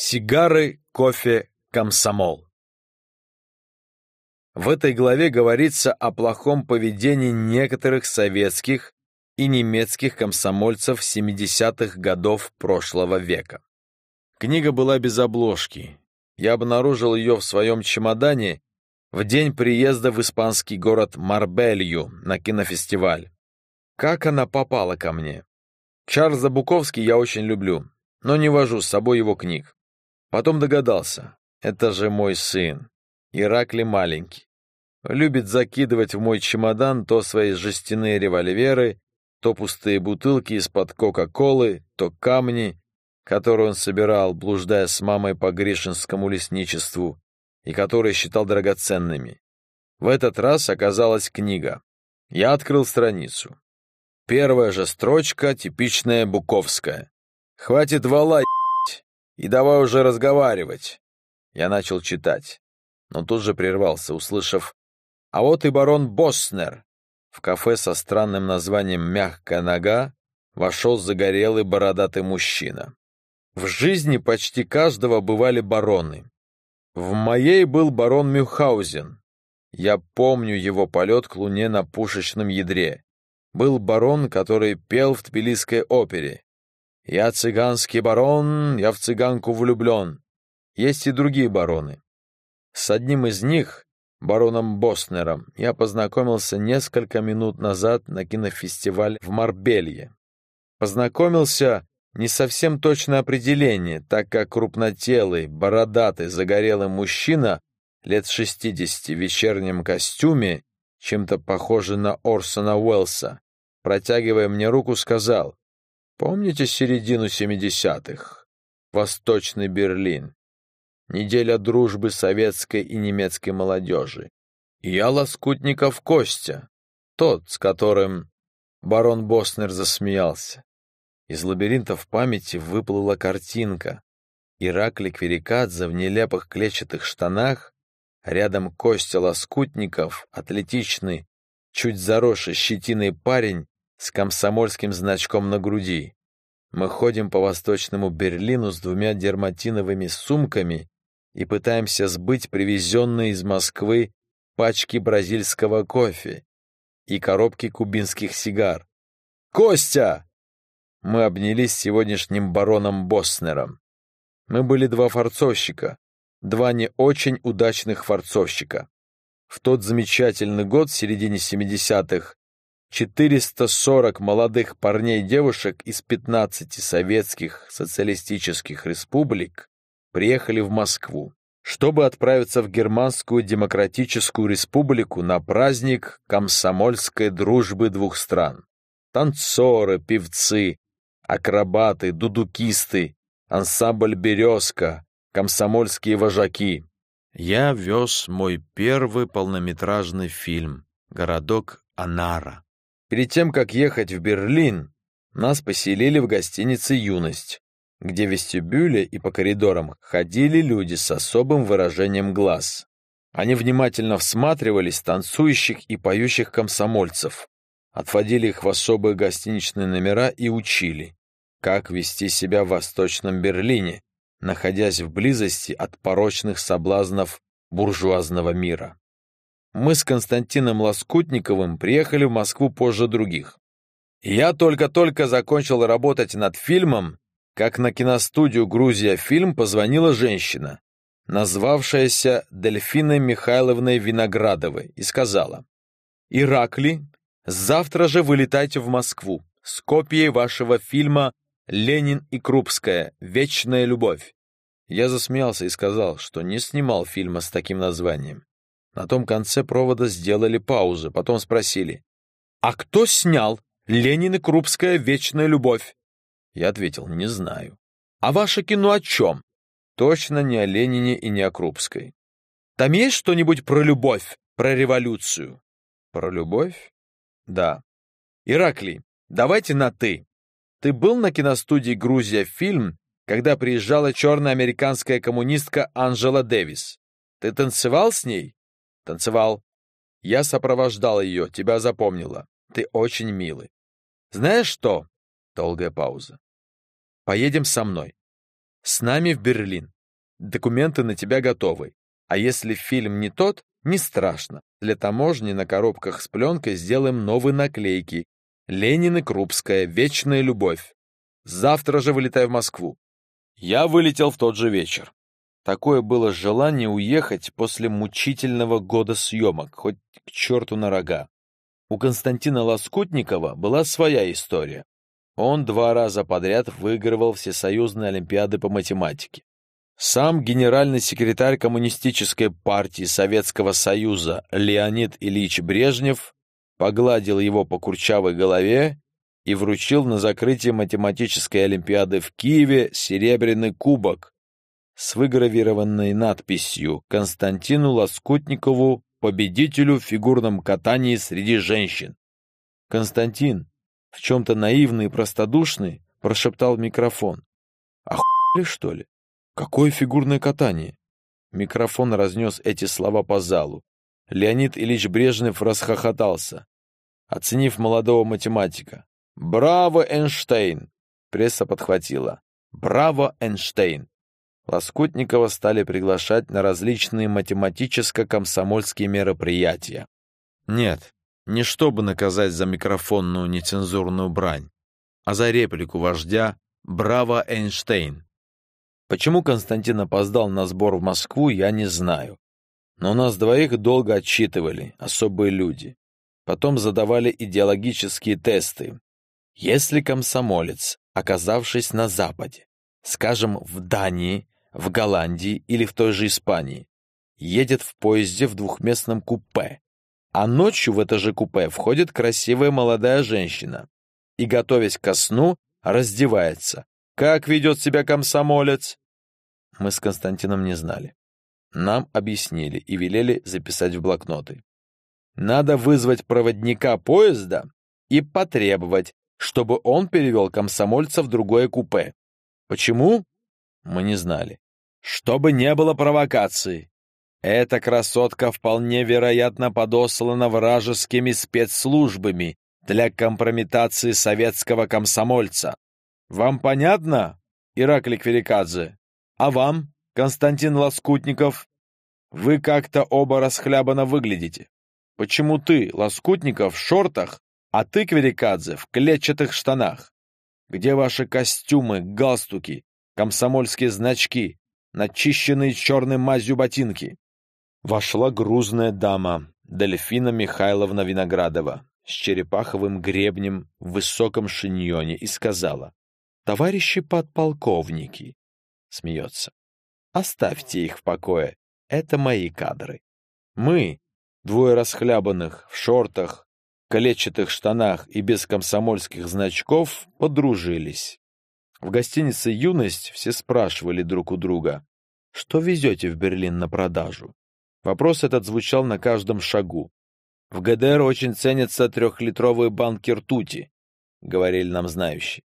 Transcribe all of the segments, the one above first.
Сигары, кофе, комсомол. В этой главе говорится о плохом поведении некоторых советских и немецких комсомольцев 70-х годов прошлого века. Книга была без обложки. Я обнаружил ее в своем чемодане в день приезда в испанский город Марбелью на кинофестиваль. Как она попала ко мне? Чарльза Буковский я очень люблю, но не вожу с собой его книг. Потом догадался, это же мой сын, Иракли маленький. Любит закидывать в мой чемодан то свои жестяные револьверы, то пустые бутылки из-под Кока-Колы, то камни, которые он собирал, блуждая с мамой по Гришинскому лесничеству, и которые считал драгоценными. В этот раз оказалась книга. Я открыл страницу. Первая же строчка типичная буковская. «Хватит вала, и давай уже разговаривать». Я начал читать, но тут же прервался, услышав «А вот и барон Боснер». В кафе со странным названием «Мягкая нога» вошел загорелый бородатый мужчина. В жизни почти каждого бывали бароны, в моей был барон Мюхаузен. Я помню его полет к луне на пушечном ядре. Был барон, который пел в Тбилисской опере. «Я цыганский барон, я в цыганку влюблен». Есть и другие бароны. С одним из них, бароном Боснером, я познакомился несколько минут назад на кинофестиваль в Марбелье. Познакомился не совсем точное определение, так как крупнотелый, бородатый, загорелый мужчина лет 60 в вечернем костюме, чем-то похожий на Орсона Уэллса, протягивая мне руку, сказал, «Помните середину 70-х? Восточный Берлин. Неделя дружбы советской и немецкой молодежи. я Лоскутников Костя, тот, с которым...» Барон Боснер засмеялся. Из лабиринтов памяти выплыла картинка. Ираклий Кверикадзе в нелепых клетчатых штанах, рядом Костя Лоскутников, атлетичный, чуть заросший щетиной парень с комсомольским значком на груди. Мы ходим по восточному Берлину с двумя дерматиновыми сумками и пытаемся сбыть привезенные из Москвы пачки бразильского кофе и коробки кубинских сигар. «Костя!» мы обнялись с сегодняшним бароном Боснером. Мы были два форцовщика, два не очень удачных форцовщика. В тот замечательный год, в середине 70-х, 440 молодых парней девушек из 15 советских социалистических республик приехали в Москву, чтобы отправиться в Германскую Демократическую Республику на праздник комсомольской дружбы двух стран. Танцоры, певцы, акробаты, дудукисты, ансамбль «Березка», комсомольские вожаки. Я вез мой первый полнометражный фильм «Городок Анара». Перед тем, как ехать в Берлин, нас поселили в гостинице «Юность», где в вестибюле и по коридорам ходили люди с особым выражением глаз. Они внимательно всматривались танцующих и поющих комсомольцев, отводили их в особые гостиничные номера и учили как вести себя в Восточном Берлине, находясь в близости от порочных соблазнов буржуазного мира. Мы с Константином Лоскутниковым приехали в Москву позже других. Я только-только закончил работать над фильмом, как на киностудию «Грузия фильм» позвонила женщина, назвавшаяся Дельфиной Михайловной Виноградовой, и сказала, «Иракли, завтра же вылетайте в Москву с копией вашего фильма Ленин и Крупская. Вечная любовь. Я засмеялся и сказал, что не снимал фильма с таким названием. На том конце провода сделали паузу, потом спросили, «А кто снял Ленин и Крупская. Вечная любовь?» Я ответил, «Не знаю». «А ваше кино о чем?» «Точно не о Ленине и не о Крупской». «Там есть что-нибудь про любовь, про революцию?» «Про любовь?» «Да». «Ираклий, давайте на «ты». Ты был на киностудии «Грузия фильм», когда приезжала черная американская коммунистка Анжела Дэвис? Ты танцевал с ней? Танцевал. Я сопровождал ее, тебя запомнила. Ты очень милый. Знаешь что? Долгая пауза. Поедем со мной. С нами в Берлин. Документы на тебя готовы. А если фильм не тот, не страшно. Для таможни на коробках с пленкой сделаем новые наклейки. Ленин и Крупская. Вечная любовь. Завтра же вылетай в Москву. Я вылетел в тот же вечер. Такое было желание уехать после мучительного года съемок, хоть к черту на рога. У Константина Лоскутникова была своя история. Он два раза подряд выигрывал всесоюзные олимпиады по математике. Сам генеральный секретарь Коммунистической партии Советского Союза Леонид Ильич Брежнев погладил его по курчавой голове и вручил на закрытие математической олимпиады в Киеве серебряный кубок с выгравированной надписью «Константину Лоскутникову, победителю в фигурном катании среди женщин». Константин, в чем-то наивный и простодушный, прошептал микрофон. «Охуели, что ли? Какое фигурное катание?» Микрофон разнес эти слова по залу. Леонид Ильич Брежнев расхохотался, оценив молодого математика. «Браво, Эйнштейн!» Пресса подхватила. «Браво, Эйнштейн!» Лоскутникова стали приглашать на различные математическо-комсомольские мероприятия. Нет, не чтобы наказать за микрофонную нецензурную брань, а за реплику вождя «Браво, Эйнштейн!». Почему Константин опоздал на сбор в Москву, я не знаю. Но нас двоих долго отчитывали, особые люди. Потом задавали идеологические тесты. Если комсомолец, оказавшись на Западе, скажем, в Дании, в Голландии или в той же Испании, едет в поезде в двухместном купе, а ночью в это же купе входит красивая молодая женщина и, готовясь ко сну, раздевается. Как ведет себя комсомолец? Мы с Константином не знали. Нам объяснили и велели записать в блокноты. Надо вызвать проводника поезда и потребовать, чтобы он перевел комсомольца в другое купе. Почему? Мы не знали. Чтобы не было провокаций. Эта красотка вполне вероятно подослана вражескими спецслужбами для компрометации советского комсомольца. Вам понятно, Ираклий Кверикадзе? А вам, Константин Лоскутников? Вы как-то оба расхлябанно выглядите. Почему ты, Лоскутников, в шортах, а ты, Кверикадзе, в клетчатых штанах? Где ваши костюмы, галстуки, комсомольские значки, начищенные черной мазью ботинки. Вошла грузная дама, Дельфина Михайловна Виноградова, с черепаховым гребнем в высоком шиньоне и сказала, «Товарищи подполковники!» Смеется. «Оставьте их в покое, это мои кадры. Мы, двое расхлябанных, в шортах, клетчатых штанах и без комсомольских значков, подружились. В гостинице «Юность» все спрашивали друг у друга, что везете в Берлин на продажу. Вопрос этот звучал на каждом шагу. В ГДР очень ценятся трехлитровые банки ртути, говорили нам знающие.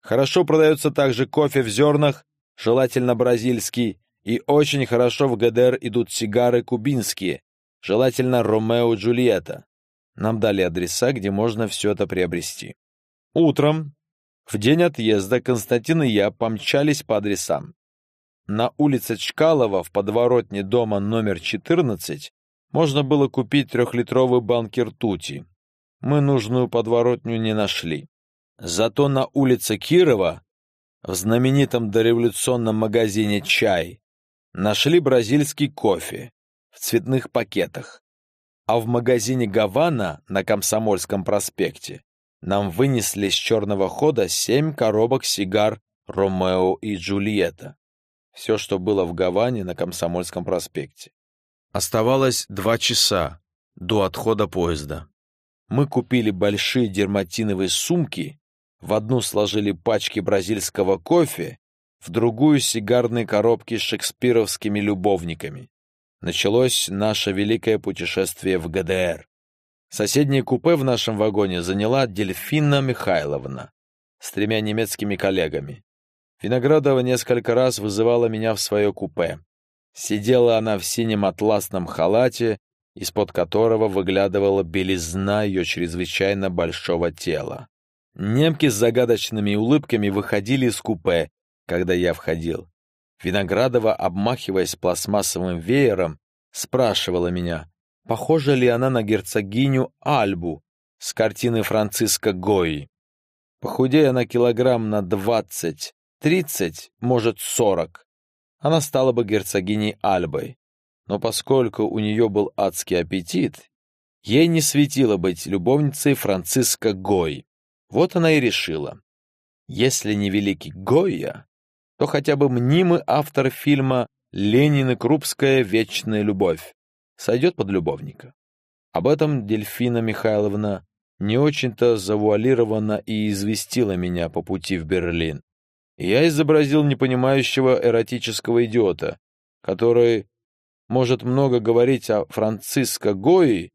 Хорошо продается также кофе в зернах, желательно бразильский, и очень хорошо в ГДР идут сигары кубинские, желательно Ромео Джульетта. Нам дали адреса, где можно все это приобрести. Утром в день отъезда Константин и я помчались по адресам. На улице Чкалова в подворотне дома номер 14 можно было купить трехлитровый банки ртути. Мы нужную подворотню не нашли. Зато на улице Кирова, в знаменитом дореволюционном магазине «Чай», нашли бразильский кофе в цветных пакетах. А в магазине «Гавана» на Комсомольском проспекте нам вынесли с черного хода семь коробок сигар «Ромео и Джульетта». Все, что было в Гаване на Комсомольском проспекте. Оставалось два часа до отхода поезда. Мы купили большие дерматиновые сумки, в одну сложили пачки бразильского кофе, в другую сигарные коробки с шекспировскими любовниками. Началось наше великое путешествие в ГДР. Соседнее купе в нашем вагоне заняла Дельфина Михайловна с тремя немецкими коллегами. Виноградова несколько раз вызывала меня в свое купе. Сидела она в синем атласном халате, из-под которого выглядывала белизна ее чрезвычайно большого тела. Немки с загадочными улыбками выходили из купе, когда я входил, Виноградова, обмахиваясь пластмассовым веером, спрашивала меня, похожа ли она на герцогиню Альбу с картины Франциска Гои. Похудея на килограмм на двадцать, тридцать, может, сорок, она стала бы герцогиней Альбой. Но поскольку у нее был адский аппетит, ей не светило быть любовницей Франциска Гой. Вот она и решила. Если не великий Гойя, то хотя бы мнимый автор фильма «Ленин и Крупская. Вечная любовь» сойдет под любовника. Об этом Дельфина Михайловна не очень-то завуалированно и известила меня по пути в Берлин. я изобразил непонимающего эротического идиота, который может много говорить о Франциско Гои,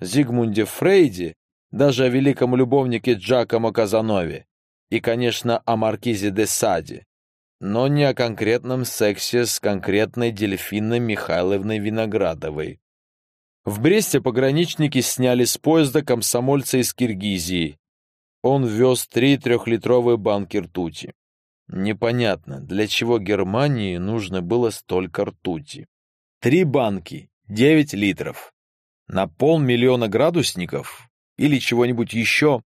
Зигмунде Фрейде, даже о великом любовнике Джакомо Казанове и, конечно, о маркизе де Саде, но не о конкретном сексе с конкретной Дельфиной Михайловной Виноградовой. В Бресте пограничники сняли с поезда комсомольца из Киргизии. Он вез три трехлитровые банки ртути. Непонятно, для чего Германии нужно было столько ртути. Три банки, девять литров. На полмиллиона градусников или чего-нибудь еще.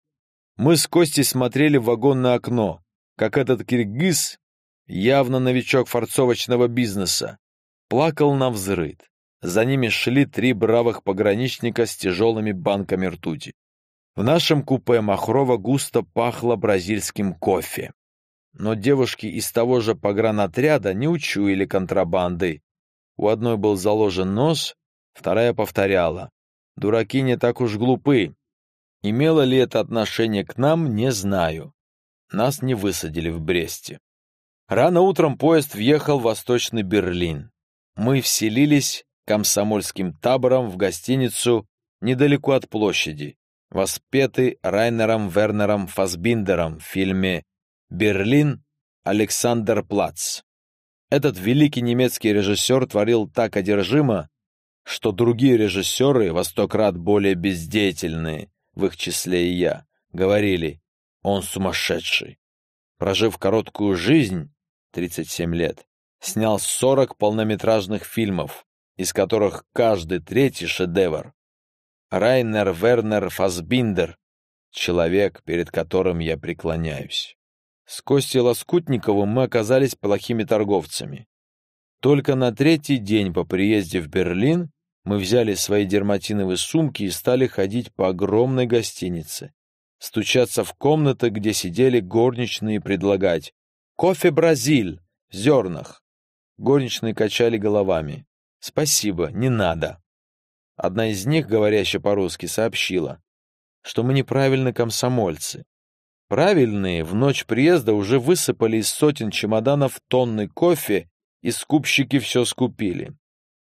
Мы с Костей смотрели в вагонное окно, как этот киргиз явно новичок форцовочного бизнеса, плакал на взрыд. За ними шли три бравых пограничника с тяжелыми банками ртути. В нашем купе Махрова густо пахло бразильским кофе. Но девушки из того же погранотряда не учуяли контрабанды. У одной был заложен нос, вторая повторяла. Дураки не так уж глупы. Имело ли это отношение к нам, не знаю. Нас не высадили в Бресте. Рано утром поезд въехал в Восточный Берлин. Мы вселились комсомольским табором в гостиницу недалеко от площади, воспетый Райнером Вернером Фасбиндером в фильме «Берлин. Александр Плац». Этот великий немецкий режиссер творил так одержимо, что другие режиссеры, во сто крат более бездеятельные, в их числе и я, говорили «он сумасшедший». Прожив короткую жизнь, 37 лет, снял 40 полнометражных фильмов, из которых каждый третий шедевр. Райнер Вернер Фасбиндер — человек, перед которым я преклоняюсь. С Костей Лоскутниковым мы оказались плохими торговцами. Только на третий день по приезде в Берлин мы взяли свои дерматиновые сумки и стали ходить по огромной гостинице, стучаться в комнаты, где сидели горничные и предлагать Кофе Бразиль в зернах. Горничные качали головами. Спасибо, не надо. Одна из них, говорящая по-русски, сообщила, что мы неправильно комсомольцы. Правильные в ночь приезда уже высыпали из сотен чемоданов тонны кофе, и скупщики все скупили.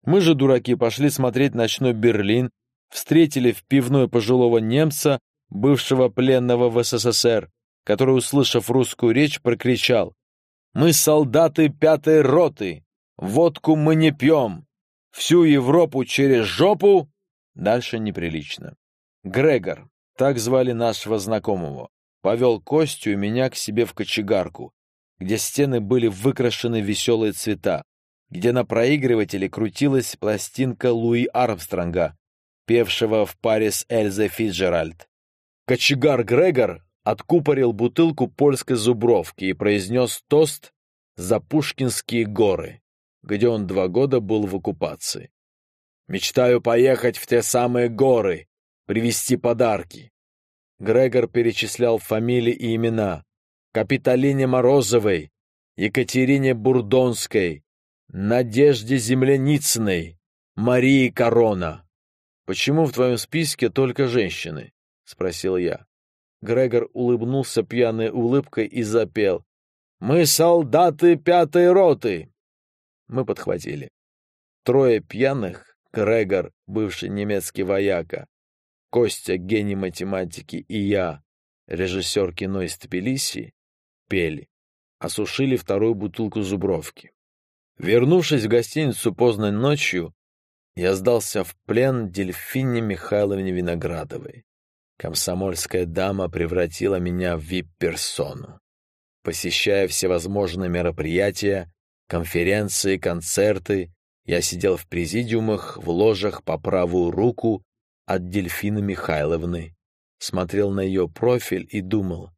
Мы же, дураки, пошли смотреть ночной Берлин, встретили в пивной пожилого немца, бывшего пленного в СССР, который, услышав русскую речь, прокричал «Мы солдаты пятой роты! Водку мы не пьем! Всю Европу через жопу!» Дальше неприлично. Грегор, так звали нашего знакомого, повел Костю и меня к себе в кочегарку, где стены были выкрашены веселые цвета, где на проигрывателе крутилась пластинка Луи Армстронга, певшего в паре с Эльзой Фиджеральд. Кочегар Грегор откупорил бутылку польской зубровки и произнес тост за Пушкинские горы, где он два года был в оккупации. «Мечтаю поехать в те самые горы, привезти подарки». Грегор перечислял фамилии и имена. Капитолине Морозовой, Екатерине Бурдонской, Надежде Земляницыной, Марии Корона. «Почему в твоем списке только женщины?» — спросил я. Грегор улыбнулся пьяной улыбкой и запел. «Мы солдаты пятой роты!» Мы подхватили. Трое пьяных, Грегор, бывший немецкий вояка, Костя, гений математики, и я, режиссер кино из Тбилиси, пели. Осушили вторую бутылку зубровки. Вернувшись в гостиницу поздно ночью, я сдался в плен Дельфине Михайловне Виноградовой. Комсомольская дама превратила меня в вип-персону. Посещая всевозможные мероприятия, конференции, концерты. Я сидел в президиумах, в ложах по правую руку от Дельфины Михайловны, смотрел на ее профиль и думал,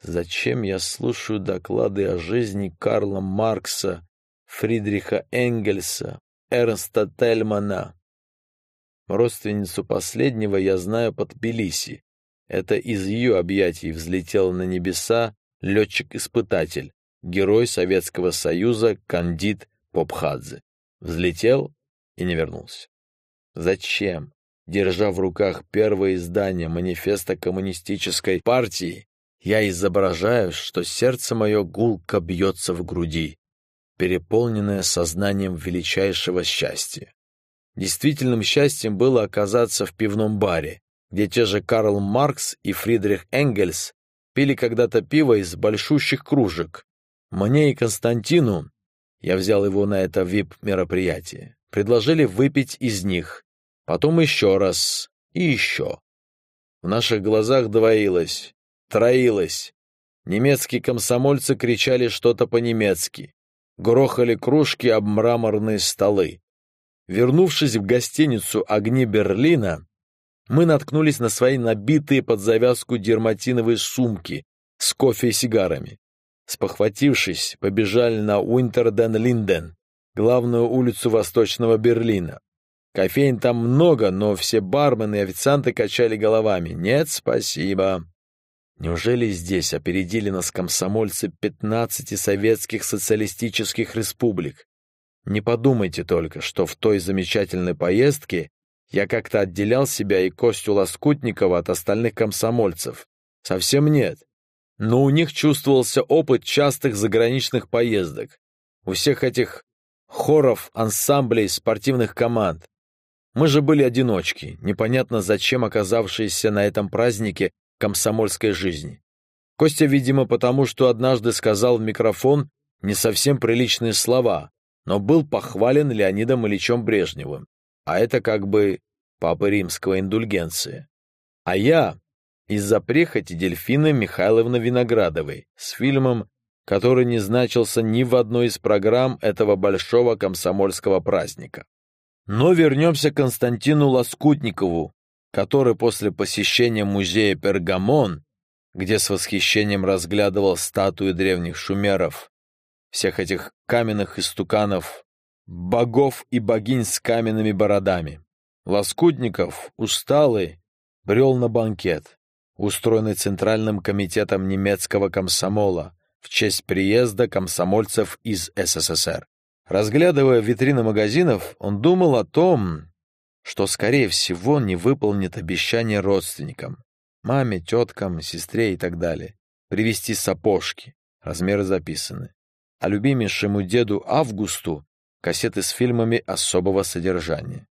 зачем я слушаю доклады о жизни Карла Маркса, Фридриха Энгельса, Эрнста Тельмана. Родственницу последнего я знаю по Тбилиси. Это из ее объятий взлетел на небеса летчик-испытатель, герой Советского Союза Кандид Попхадзе. Взлетел и не вернулся. Зачем, держа в руках первое издание манифеста коммунистической партии, я изображаю, что сердце мое гулко бьется в груди, переполненное сознанием величайшего счастья. Действительным счастьем было оказаться в пивном баре, где те же Карл Маркс и Фридрих Энгельс пили когда-то пиво из большущих кружек. Мне и Константину, я взял его на это вип-мероприятие, предложили выпить из них, потом еще раз и еще. В наших глазах двоилось, троилось. Немецкие комсомольцы кричали что-то по-немецки, грохали кружки об мраморные столы. Вернувшись в гостиницу «Огни Берлина», мы наткнулись на свои набитые под завязку дерматиновые сумки с кофе и сигарами. Спохватившись, побежали на Уинтерден-Линден, главную улицу Восточного Берлина. Кофеин там много, но все бармены и официанты качали головами. Нет, спасибо. Неужели здесь опередили нас комсомольцы 15 советских социалистических республик? Не подумайте только, что в той замечательной поездке я как-то отделял себя и Костю Лоскутникова от остальных комсомольцев. Совсем нет. Но у них чувствовался опыт частых заграничных поездок. У всех этих хоров, ансамблей, спортивных команд. Мы же были одиночки, непонятно зачем оказавшиеся на этом празднике комсомольской жизни. Костя, видимо, потому что однажды сказал в микрофон не совсем приличные слова, но был похвален Леонидом Ильичем Брежневым. А это как бы папа римского индульгенции. А я из-за прихоти Дельфины Михайловны Виноградовой с фильмом, который не значился ни в одной из программ этого большого комсомольского праздника. Но вернемся к Константину Лоскутникову, который после посещения музея Пергамон, где с восхищением разглядывал статуи древних шумеров, всех этих каменных истуканов, богов и богинь с каменными бородами. Лоскутников, усталый, брел на банкет, устроенный Центральным комитетом немецкого комсомола в честь приезда комсомольцев из СССР. Разглядывая витрины магазинов, он думал о том, что, скорее всего, не выполнит обещание родственникам, маме, теткам, сестре и так далее, привезти сапожки, размеры записаны. А любимейшему деду Августу кассеты с фильмами особого содержания.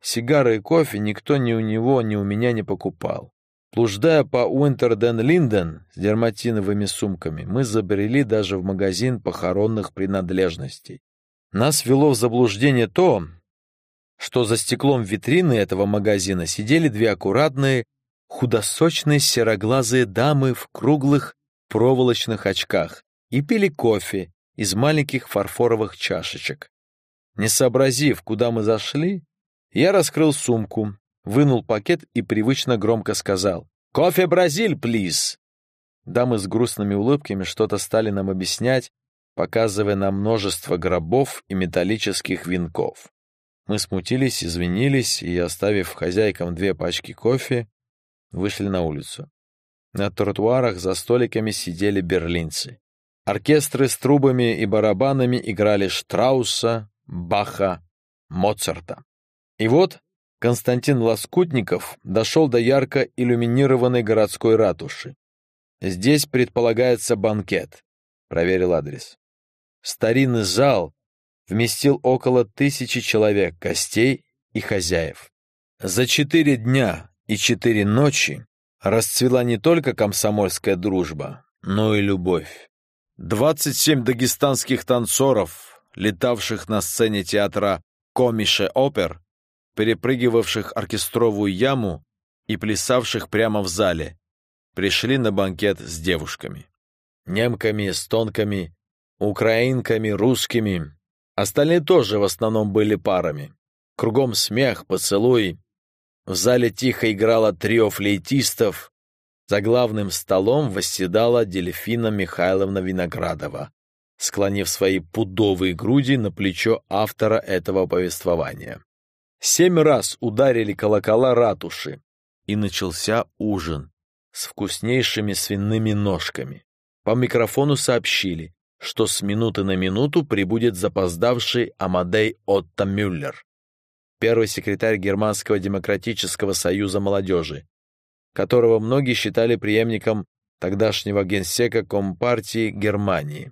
Сигары и кофе никто ни у него, ни у меня не покупал. Блуждая по Уинтерден-Линден с дерматиновыми сумками, мы забрели даже в магазин похоронных принадлежностей. Нас вело в заблуждение то, что за стеклом витрины этого магазина сидели две аккуратные, худосочные сероглазые дамы в круглых проволочных очках и пили кофе из маленьких фарфоровых чашечек. Не сообразив, куда мы зашли, я раскрыл сумку, вынул пакет и привычно громко сказал «Кофе Бразиль, плиз!» Дамы с грустными улыбками что-то стали нам объяснять, показывая нам множество гробов и металлических венков. Мы смутились, извинились и, оставив хозяйкам две пачки кофе, вышли на улицу. На тротуарах за столиками сидели берлинцы. Оркестры с трубами и барабанами играли Штрауса, Баха, Моцарта. И вот Константин Лоскутников дошел до ярко иллюминированной городской ратуши. Здесь предполагается банкет. Проверил адрес. Старинный зал вместил около тысячи человек, гостей и хозяев. За четыре дня и четыре ночи расцвела не только комсомольская дружба, но и любовь. Двадцать семь дагестанских танцоров, летавших на сцене театра Комише Опер, перепрыгивавших оркестровую яму и плясавших прямо в зале, пришли на банкет с девушками. Немками, эстонками, украинками, русскими. Остальные тоже в основном были парами. Кругом смех, поцелуй. В зале тихо играло трио флейтистов. За главным столом восседала Дельфина Михайловна Виноградова, склонив свои пудовые груди на плечо автора этого повествования. Семь раз ударили колокола ратуши, и начался ужин с вкуснейшими свиными ножками. По микрофону сообщили, что с минуты на минуту прибудет запоздавший Амадей Отто Мюллер, первый секретарь Германского демократического союза молодежи, которого многие считали преемником тогдашнего генсека Компартии Германии.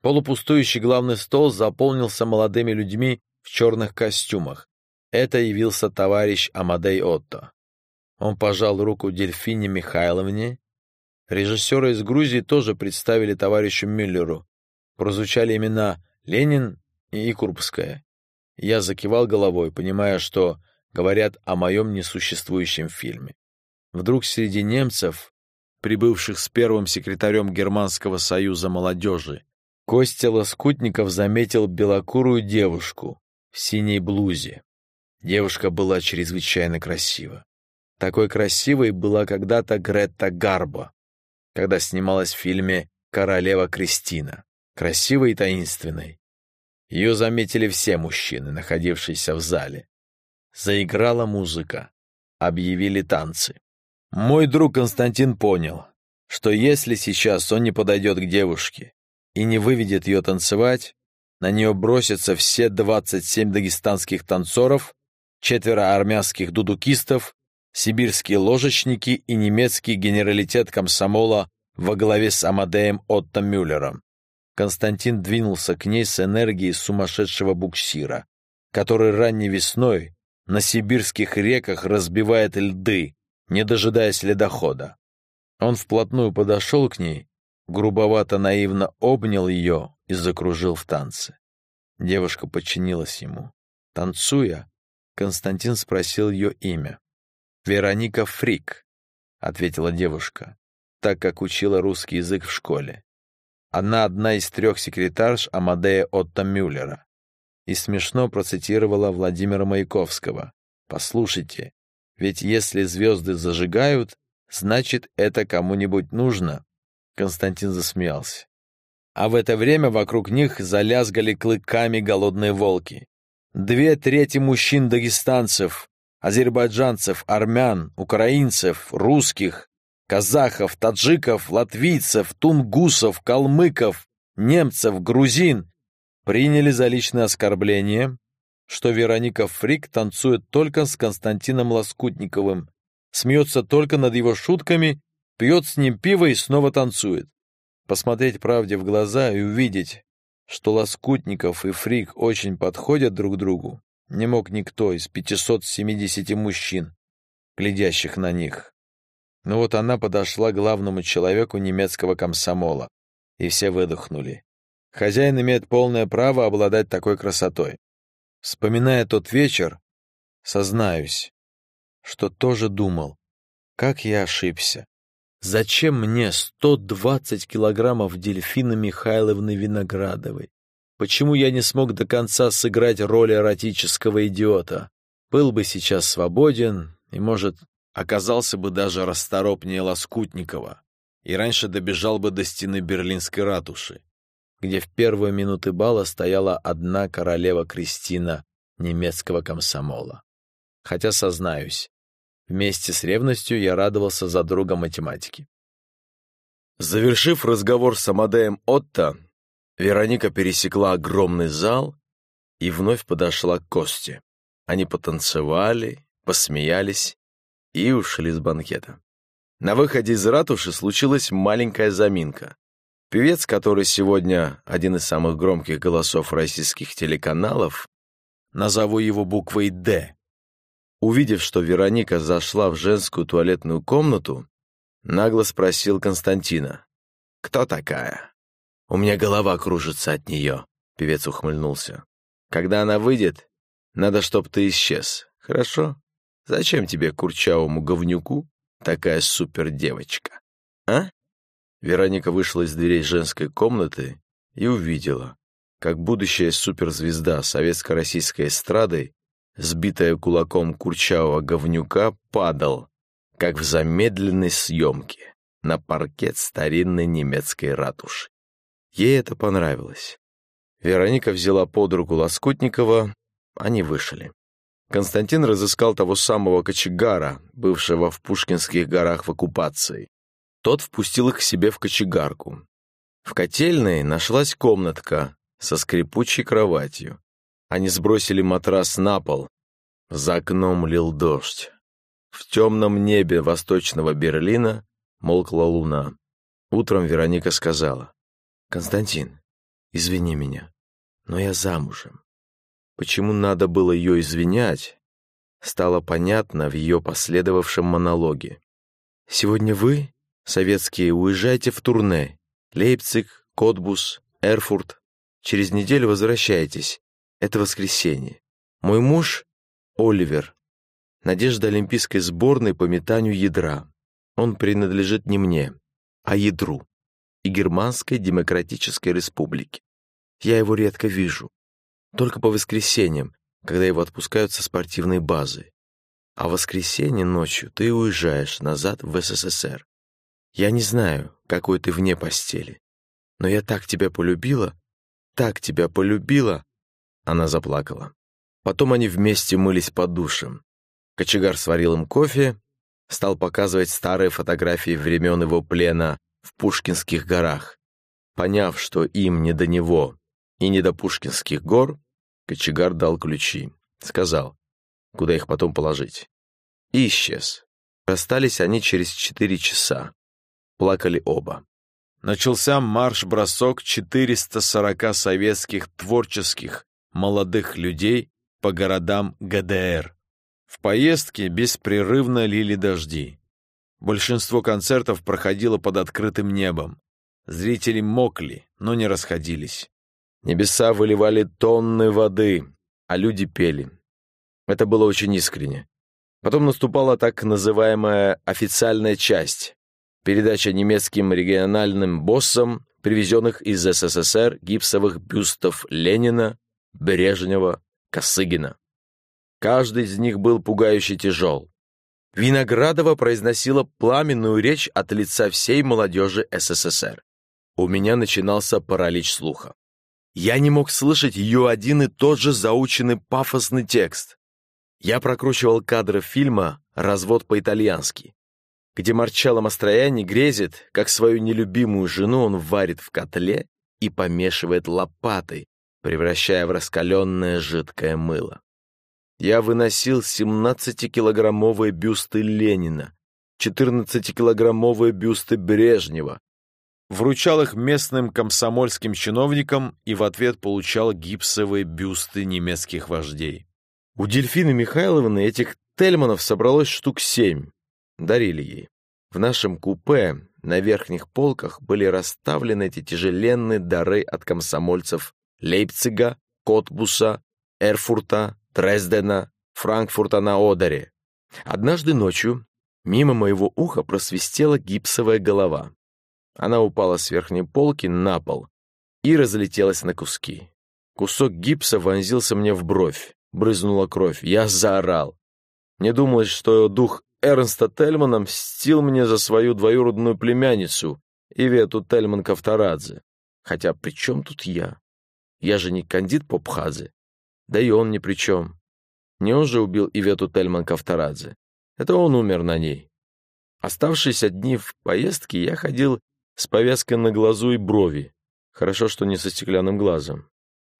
Полупустующий главный стол заполнился молодыми людьми в черных костюмах. Это явился товарищ Амадей Отто. Он пожал руку Дельфине Михайловне. Режиссеры из Грузии тоже представили товарищу Мюллеру. Прозвучали имена Ленин и Курбская. Я закивал головой, понимая, что говорят о моем несуществующем фильме. Вдруг среди немцев, прибывших с первым секретарем Германского союза молодежи, Костя Лоскутников заметил белокурую девушку в синей блузе. Девушка была чрезвычайно красива. Такой красивой была когда-то Гретта Гарбо, когда снималась в фильме «Королева Кристина». Красивой и таинственной. Ее заметили все мужчины, находившиеся в зале. Заиграла музыка. Объявили танцы. Мой друг Константин понял, что если сейчас он не подойдет к девушке и не выведет ее танцевать, на нее бросятся все 27 дагестанских танцоров, четверо армянских дудукистов сибирские ложечники и немецкий генералитет комсомола во главе с Амадеем Отто Мюллером. Константин двинулся к ней с энергией сумасшедшего буксира, который ранней весной на сибирских реках разбивает льды, не дожидаясь ледохода. Он вплотную подошел к ней, грубовато-наивно обнял ее и закружил в танце. Девушка подчинилась ему. Танцуя, Константин спросил ее имя. «Вероника Фрик», — ответила девушка, так как учила русский язык в школе. Она одна из трех секретарш Амадея Отто Мюллера. И смешно процитировала Владимира Маяковского. «Послушайте, ведь если звезды зажигают, значит, это кому-нибудь нужно». Константин засмеялся. А в это время вокруг них залязгали клыками голодные волки. Две трети мужчин-дагестанцев азербайджанцев, армян, украинцев, русских, казахов, таджиков, латвийцев, тунгусов, калмыков, немцев, грузин приняли за личное оскорбление, что Вероника Фрик танцует только с Константином Лоскутниковым, смеется только над его шутками, пьет с ним пиво и снова танцует. Посмотреть правде в глаза и увидеть, что Лоскутников и Фрик очень подходят друг другу, не мог никто из 570 мужчин, глядящих на них. Но вот она подошла к главному человеку немецкого комсомола, и все выдохнули. Хозяин имеет полное право обладать такой красотой. Вспоминая тот вечер, сознаюсь, что тоже думал, как я ошибся. Зачем мне 120 килограммов дельфина Михайловны Виноградовой? Почему я не смог до конца сыграть роль эротического идиота? Был бы сейчас свободен и, может, оказался бы даже расторопнее Лоскутникова и раньше добежал бы до стены Берлинской ратуши, где в первые минуты бала стояла одна королева Кристина немецкого комсомола. Хотя, сознаюсь, вместе с ревностью я радовался за друга математики. Завершив разговор с Амадеем Отто, Вероника пересекла огромный зал и вновь подошла к Косте. Они потанцевали, посмеялись и ушли с банкета. На выходе из ратуши случилась маленькая заминка. Певец, который сегодня один из самых громких голосов российских телеканалов, назову его буквой «Д», увидев, что Вероника зашла в женскую туалетную комнату, нагло спросил Константина, «Кто такая?» У меня голова кружится от нее», — певец ухмыльнулся. «Когда она выйдет, надо, чтоб ты исчез, хорошо? Зачем тебе, курчавому говнюку, такая супер девочка, а?» Вероника вышла из дверей женской комнаты и увидела, как будущая суперзвезда советско-российской эстрады, сбитая кулаком курчавого говнюка, падал, как в замедленной съемке, на паркет старинной немецкой ратуши. Ей это понравилось. Вероника взяла под руку Лоскутникова, они вышли. Константин разыскал того самого кочегара, бывшего в Пушкинских горах в оккупации. Тот впустил их к себе в кочегарку. В котельной нашлась комнатка со скрипучей кроватью. Они сбросили матрас на пол. За окном лил дождь. В темном небе восточного Берлина молкла луна. Утром Вероника сказала, «Константин, извини меня, но я замужем». Почему надо было ее извинять, стало понятно в ее последовавшем монологе. «Сегодня вы, советские, уезжаете в турне. Лейпциг, Котбус, Эрфурт. Через неделю возвращаетесь. Это воскресенье. Мой муж — Оливер. Надежда олимпийской сборной по метанию ядра. Он принадлежит не мне, а ядру и Германской Демократической Республике. Я его редко вижу. Только по воскресеньям, когда его отпускают со спортивной базы. А в воскресенье ночью ты уезжаешь назад в СССР. Я не знаю, какой ты вне постели, но я так тебя полюбила, так тебя полюбила!» Она заплакала. Потом они вместе мылись под душем. Кочегар сварил им кофе, стал показывать старые фотографии времен его плена в Пушкинских горах. Поняв, что им не до него и не до Пушкинских гор, кочегар дал ключи. Сказал, куда их потом положить. И исчез. Расстались они через четыре часа. Плакали оба начался марш-бросок 440 советских творческих молодых людей по городам ГДР. В поездке беспрерывно лили дожди. Большинство концертов проходило под открытым небом. Зрители мокли, но не расходились. Небеса выливали тонны воды, а люди пели. Это было очень искренне. Потом наступала так называемая официальная часть, передача немецким региональным боссам привезенных из СССР гипсовых бюстов Ленина, Брежнева, Косыгина. Каждый из них был пугающе тяжел. Виноградова произносила пламенную речь от лица всей молодежи СССР. У меня начинался паралич слуха. Я не мог слышать ее один и тот же заученный пафосный текст. Я прокручивал кадры фильма «Развод по-итальянски», где Марчелло Мастрояни грезит, как свою нелюбимую жену он варит в котле и помешивает лопатой, превращая в раскаленное жидкое мыло. Я выносил 17-килограммовые бюсты Ленина, 14-килограммовые бюсты Брежнева, вручал их местным комсомольским чиновникам и в ответ получал гипсовые бюсты немецких вождей. У Дельфины Михайловны этих Тельманов собралось штук семь, дарили ей. В нашем купе на верхних полках были расставлены эти тяжеленные дары от комсомольцев Лейпцига, Котбуса, Эрфурта, Дрездена, Франкфурта на Одере. Однажды ночью мимо моего уха просвистела гипсовая голова. Она упала с верхней полки на пол и разлетелась на куски. Кусок гипса вонзился мне в бровь, брызнула кровь. Я заорал. Мне думалось, что дух Эрнста Тельмана мстил мне за свою двоюродную племянницу, Ивету Тельман-Кавторадзе. Хотя при чем тут я? Я же не кандид Попхадзе. Да и он ни при чем. Не он же убил Ивету Тельман-Кавторадзе. Это он умер на ней. Оставшиеся дни в поездке я ходил с повязкой на глазу и брови. Хорошо, что не со стеклянным глазом.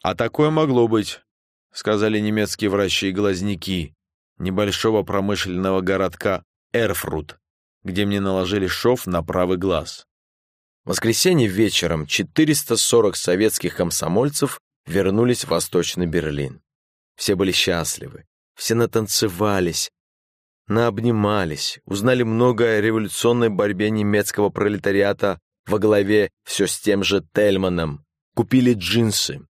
«А такое могло быть», — сказали немецкие врачи и глазники небольшого промышленного городка Эрфрут, где мне наложили шов на правый глаз. Воскресенье вечером 440 советских комсомольцев вернулись в Восточный Берлин. Все были счастливы, все натанцевались, наобнимались, узнали много о революционной борьбе немецкого пролетариата во главе все с тем же Тельманом, купили джинсы,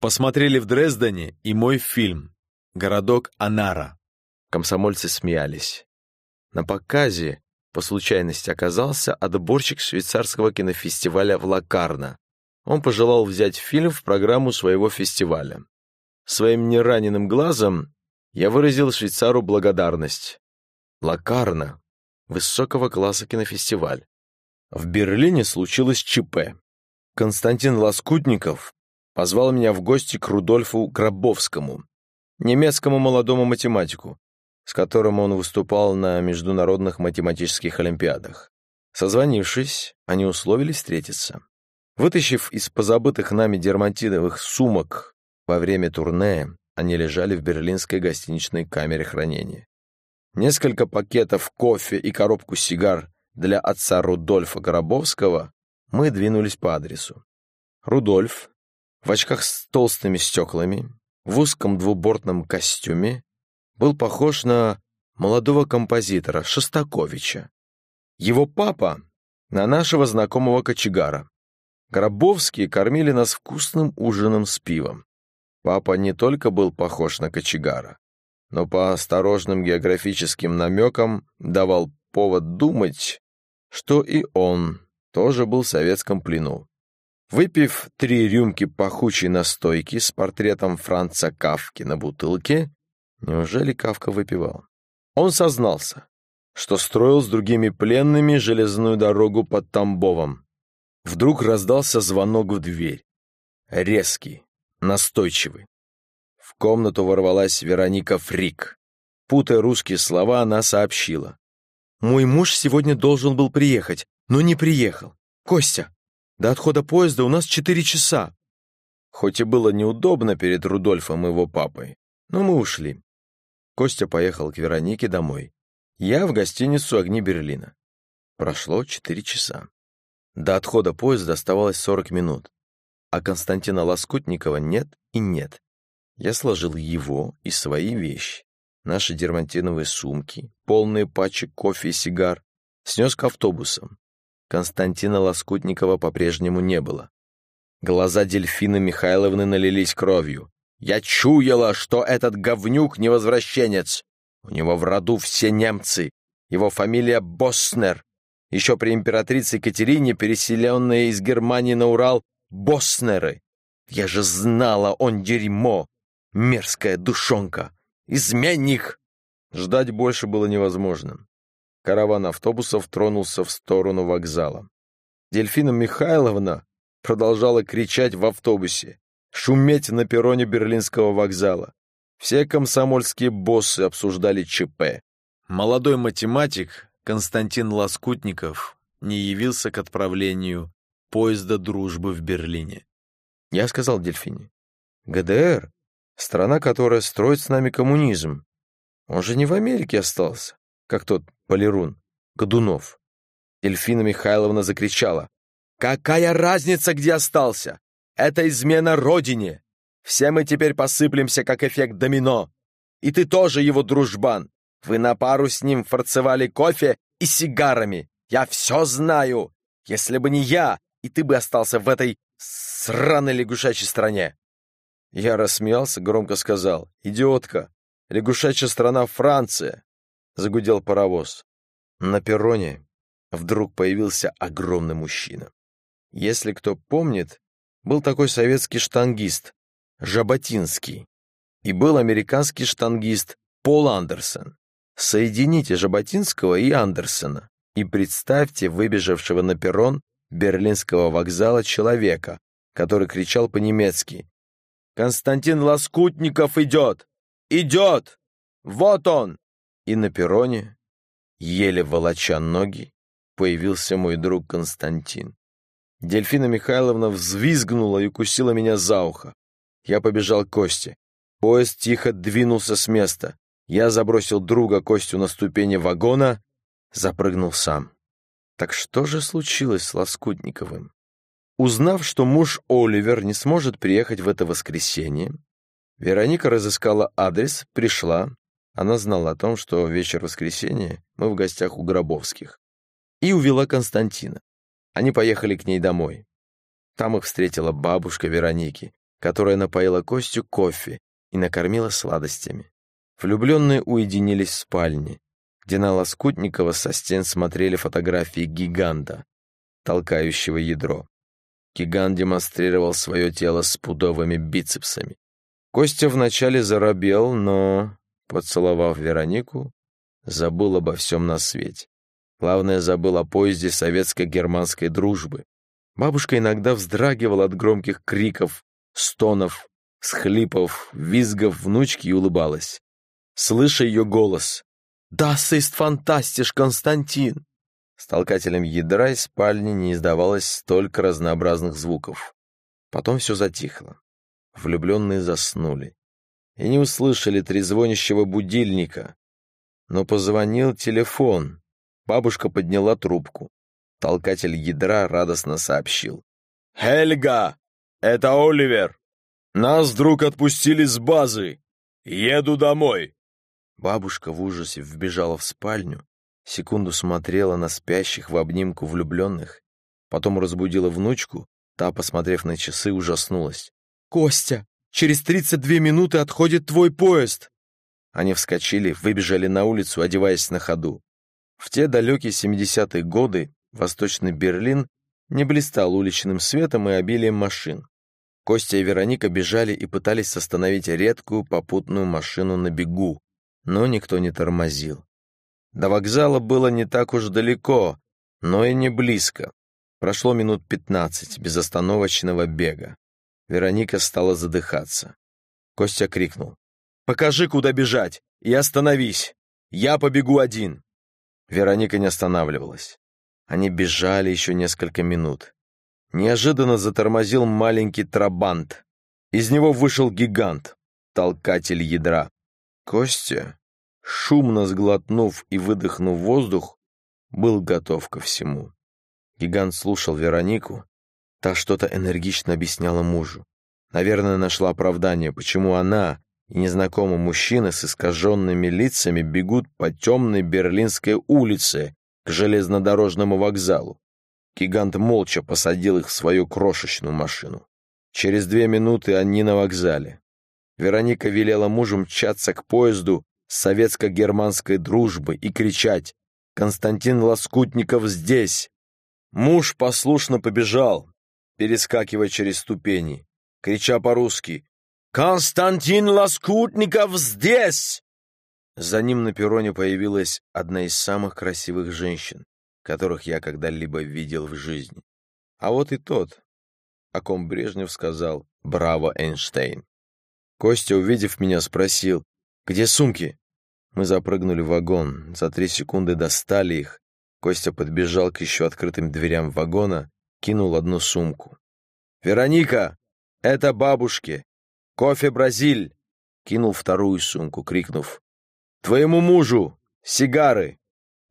посмотрели в Дрездене и мой фильм «Городок Анара». Комсомольцы смеялись. На показе по случайности оказался отборщик швейцарского кинофестиваля в Лакарно. он пожелал взять фильм в программу своего фестиваля. Своим нераненым глазом я выразил швейцару благодарность. Лакарно, высокого класса кинофестиваль. В Берлине случилось ЧП. Константин Лоскутников позвал меня в гости к Рудольфу Гробовскому, немецкому молодому математику, с которым он выступал на международных математических олимпиадах. Созвонившись, они условились встретиться. Вытащив из позабытых нами дерматиновых сумок во время турне, они лежали в берлинской гостиничной камере хранения. Несколько пакетов кофе и коробку сигар для отца Рудольфа Горобовского мы двинулись по адресу. Рудольф, в очках с толстыми стеклами, в узком двубортном костюме, был похож на молодого композитора Шостаковича. Его папа — на нашего знакомого кочегара. Гробовские кормили нас вкусным ужином с пивом. Папа не только был похож на кочегара, но по осторожным географическим намекам давал повод думать, что и он тоже был в советском плену. Выпив три рюмки пахучей настойки с портретом Франца Кавки на бутылке, неужели Кавка выпивал? Он сознался, что строил с другими пленными железную дорогу под Тамбовом. Вдруг раздался звонок в дверь. Резкий, настойчивый. В комнату ворвалась Вероника Фрик. Путая русские слова, она сообщила. «Мой муж сегодня должен был приехать, но не приехал. Костя, до отхода поезда у нас четыре часа». Хоть и было неудобно перед Рудольфом и его папой, но мы ушли. Костя поехал к Веронике домой. Я в гостиницу «Огни Берлина». Прошло четыре часа. До отхода поезда оставалось сорок минут а Константина Лоскутникова нет и нет. Я сложил его и свои вещи, наши дермантиновые сумки, полные пачек кофе и сигар, снес к автобусам. Константина Лоскутникова по-прежнему не было. Глаза Дельфины Михайловны налились кровью. Я чуяла, что этот говнюк не возвращенец. У него в роду все немцы. Его фамилия Боснер. Еще при императрице Екатерине, переселенная из Германии на Урал, Боснеры! Я же знала, он дерьмо! Мерзкая душонка! Изменник!» Ждать больше было невозможно. Караван автобусов тронулся в сторону вокзала. Дельфина Михайловна продолжала кричать в автобусе, шуметь на перроне берлинского вокзала. Все комсомольские боссы обсуждали ЧП. Молодой математик Константин Лоскутников не явился к отправлению поезда дружбы в Берлине. Я сказал Дельфине, ГДР — страна, которая строит с нами коммунизм. Он же не в Америке остался, как тот Полирун, Годунов. Дельфина Михайловна закричала, «Какая разница, где остался? Это измена родине! Все мы теперь посыплемся, как эффект домино. И ты тоже его дружбан. Вы на пару с ним фарцевали кофе и сигарами. Я все знаю. Если бы не я, и ты бы остался в этой сраной лягушачьей стране. Я рассмеялся, громко сказал. «Идиотка! Лягушачья страна Франция!» Загудел паровоз. На перроне вдруг появился огромный мужчина. Если кто помнит, был такой советский штангист Жаботинский и был американский штангист Пол Андерсон. Соедините Жаботинского и Андерсона и представьте выбежавшего на перрон берлинского вокзала человека, который кричал по-немецки. «Константин Лоскутников идет! Идет! Вот он!» И на перроне, еле волоча ноги, появился мой друг Константин. Дельфина Михайловна взвизгнула и укусила меня за ухо. Я побежал к Косте. Поезд тихо двинулся с места. Я забросил друга Костю на ступени вагона, запрыгнул сам. Так что же случилось с Лоскутниковым? Узнав, что муж Оливер не сможет приехать в это воскресенье, Вероника разыскала адрес, пришла. Она знала о том, что вечер воскресенья мы в гостях у Гробовских. И увела Константина. Они поехали к ней домой. Там их встретила бабушка Вероники, которая напоила Костю кофе и накормила сладостями. Влюбленные уединились в спальне где на Лоскутникова со стен смотрели фотографии гиганта, толкающего ядро. Гигант демонстрировал свое тело с пудовыми бицепсами. Костя вначале заробел, но, поцеловав Веронику, забыл обо всем на свете. Главное, забыл о поезде советско-германской дружбы. Бабушка иногда вздрагивала от громких криков, стонов, схлипов, визгов внучки и улыбалась. Слыша ее голос «Das ist fantastisch, Константин!» С толкателем ядра из спальни не издавалось столько разнообразных звуков. Потом все затихло. Влюбленные заснули. И не услышали трезвонящего будильника. Но позвонил телефон. Бабушка подняла трубку. Толкатель ядра радостно сообщил. «Хельга! Это Оливер! Нас вдруг отпустили с базы! Еду домой!» Бабушка в ужасе вбежала в спальню, секунду смотрела на спящих в обнимку влюбленных, потом разбудила внучку, та, посмотрев на часы, ужаснулась. «Костя, через тридцать две минуты отходит твой поезд!» Они вскочили, выбежали на улицу, одеваясь на ходу. В те далекие 70-е годы Восточный Берлин не блистал уличным светом и обилием машин. Костя и Вероника бежали и пытались остановить редкую попутную машину на бегу, но никто не тормозил. До вокзала было не так уж далеко, но и не близко. Прошло минут пятнадцать безостановочного бега. Вероника стала задыхаться. Костя крикнул. «Покажи, куда бежать, и остановись! Я побегу один!» Вероника не останавливалась. Они бежали еще несколько минут. Неожиданно затормозил маленький трабант. Из него вышел гигант, толкатель ядра. Костя, шумно сглотнув и выдохнув воздух, был готов ко всему. Гигант слушал Веронику. Та что-то энергично объясняла мужу. Наверное, нашла оправдание, почему она и незнакомый мужчина с искаженными лицами бегут по темной берлинской улице, к железнодорожному вокзалу. Гигант молча посадил их в свою крошечную машину. Через две минуты они на вокзале. Вероника велела мужу мчаться к поезду советско-германской дружбы и кричать «Константин Лоскутников здесь!». Муж послушно побежал, перескакивая через ступени, крича по-русски «Константин Лоскутников здесь!». За ним на перроне появилась одна из самых красивых женщин, которых я когда-либо видел в жизни. А вот и тот, о ком Брежнев сказал «Браво, Эйнштейн». Костя, увидев меня, спросил «Где сумки?» Мы запрыгнули в вагон, за три секунды достали их. Костя подбежал к еще открытым дверям вагона, кинул одну сумку. «Вероника, это бабушке! Кофе Бразиль!» Кинул вторую сумку, крикнув Твоему мужу! Сигары!»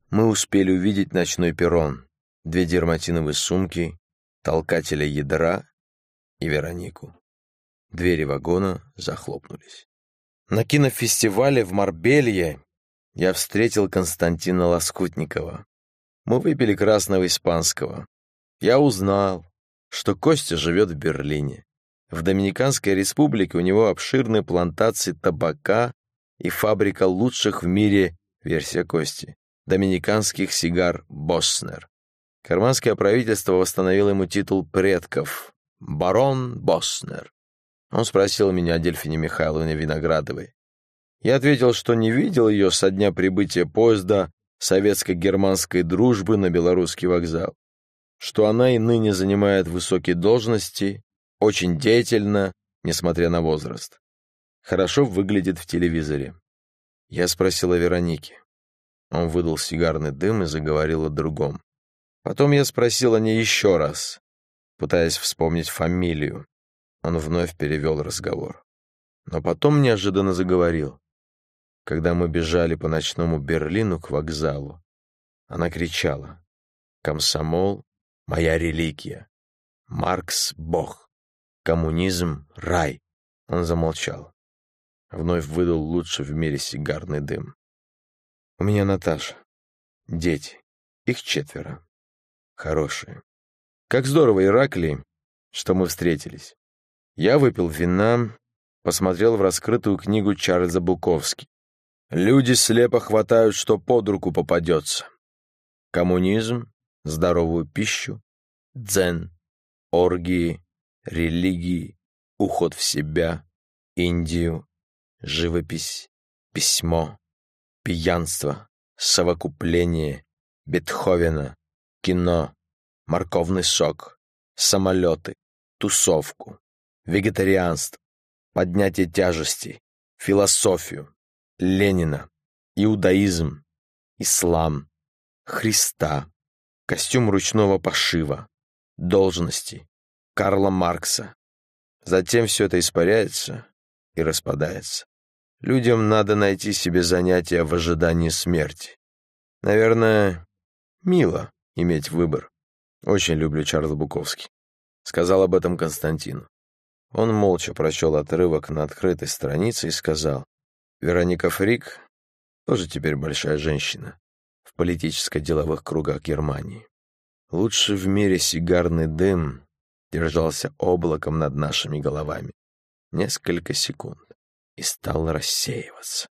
Мы успели увидеть ночной перрон, две дерматиновые сумки, толкателя ядра и Веронику. Двери вагона захлопнулись. На кинофестивале в Марбелье я встретил Константина Лоскутникова. Мы выпили красного испанского. Я узнал, что Костя живет в Берлине. В Доминиканской республике у него обширные плантации табака и фабрика лучших в мире, версия Кости, доминиканских сигар «Боснер». Карманское правительство восстановило ему титул предков «Барон Боснер». Он спросил меня о Дельфине Михайловне Виноградовой. Я ответил, что не видел ее со дня прибытия поезда советско-германской дружбы на белорусский вокзал, что она и ныне занимает высокие должности, очень деятельна, несмотря на возраст хорошо выглядит в телевизоре. Я спросила Вероники. Он выдал сигарный дым и заговорил о другом. Потом я спросил о ней еще раз, пытаясь вспомнить фамилию. Он вновь перевел разговор. Но потом неожиданно заговорил. Когда мы бежали по ночному Берлину к вокзалу, она кричала. «Комсомол — моя религия. Маркс — Бог. Коммунизм — рай». Он замолчал. Вновь выдал лучший в мире сигарный дым. У меня Наташа. Дети. Их четверо. Хорошие. Как здорово, Ираклий, что мы встретились. Я выпил вина, посмотрел в раскрытую книгу Чарльза Буковски. Люди слепо хватают, что под руку попадется. Коммунизм, здоровую пищу, дзен, оргии, религии, уход в себя, Индию, живопись, письмо, пьянство, совокупление, Бетховена, кино, морковный сок, самолеты, тусовку, вегетарианство, поднятие тяжестей, философию, Ленина, иудаизм, ислам, Христа, костюм ручного пошива, должности, Карла Маркса. Затем все это испаряется и распадается. Людям надо найти себе занятия в ожидании смерти. Наверное, мило иметь выбор. Очень люблю Чарльза Буковский. Сказал об этом Константину. Он молча прочел отрывок на открытой странице и сказал, «Вероника Фрик тоже теперь большая женщина в политическо-деловых кругах Германии. Лучше в мире сигарный дым держался облаком над нашими головами. Несколько секунд и стал рассеиваться.